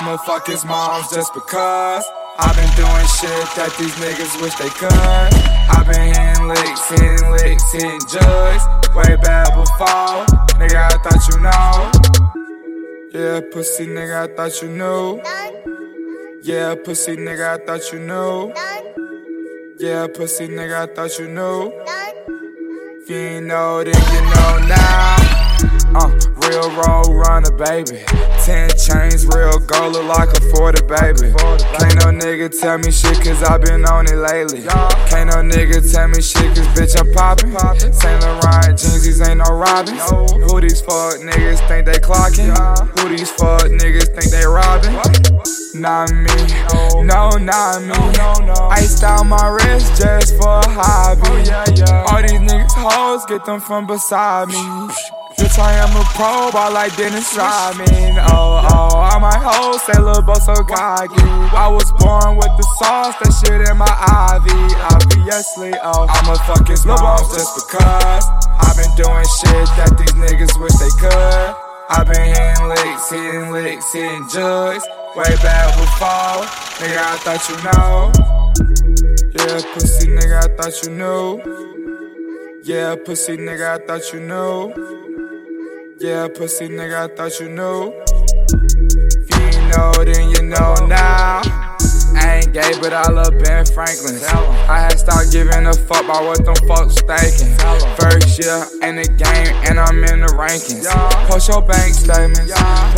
I'ma fuck his moms just because. I've been doing shit that these niggas wish they could. I've been hitting licks, hitting licks, hitting jugs. Way back before, nigga, I thought you know. Yeah, pussy nigga, I thought you knew. Yeah, pussy nigga, I thought you knew. Yeah, pussy nigga, I thought you knew. If you ain't know, then you know now. Baby. Ten chains, real gold, look like a 40, baby. Can't no nigga tell me shit, cause I been on it lately. Can't no nigga tell me shit, cause bitch, I'm poppin'. Saint Laurent jeans, these ain't no Robins. Who these fuck niggas think they clockin'? Who these fuck niggas think they robbin'? Not me, no, not me. Iced out my wrist just for a hobby. All these niggas hoes get them from beside me. Bitch, I am a pro, ball like Dennis Rodman. Oh, oh, all my hoes say Lil' Boat so cocky. I was born with the sauce, that shit in my IV. Obviously, oh, I'ma fuck his moms just because. I've been doing shit that these niggas wish they could. I've been hitting licks, hitting licks, hitting jugs. Way back before, nigga, I thought you know. Yeah, pussy nigga, I thought you knew. Yeah, pussy nigga, I thought you knew. Yeah, pussy nigga, I thought you knew. If you ain't know, then you know now. Ain't gay, but I love Ben Franklin. I had stopped giving a fuck about what them folks thinking. First year in the game, and I'm in the rankings. Post your bank statements,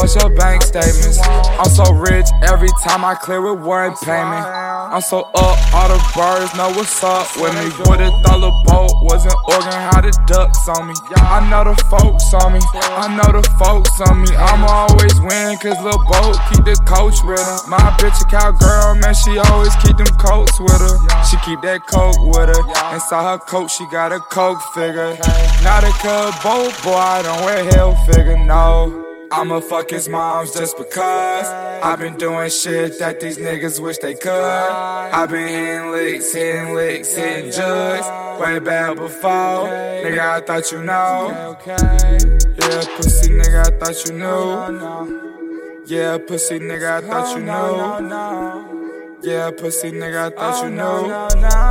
post your bank statements. I'm so rich every time I clear with one payment. I'm so up, all the birds know what's up with me. Would've thought the boat wasn't organ, how the ducks on me. I know the folks on me, I know the folks on me. I'ma always win, cause Lil' Boat keep the coach with her. My bitch a cowgirl, man, she always keep them coats with her. She keep that coat with her. Inside her coat, she got a coke figure. Not a cub boat, boy, I don't wear hell figure, no. I'ma fuck his moms just because. I've been doing shit that these niggas wish they could. I've been hitting licks, hitting licks, hitting jugs. Way back before. Nigga, I thought you know. Yeah, pussy nigga, I thought you knew. Yeah, pussy nigga, I thought you knew. Yeah, pussy nigga, I thought you knew.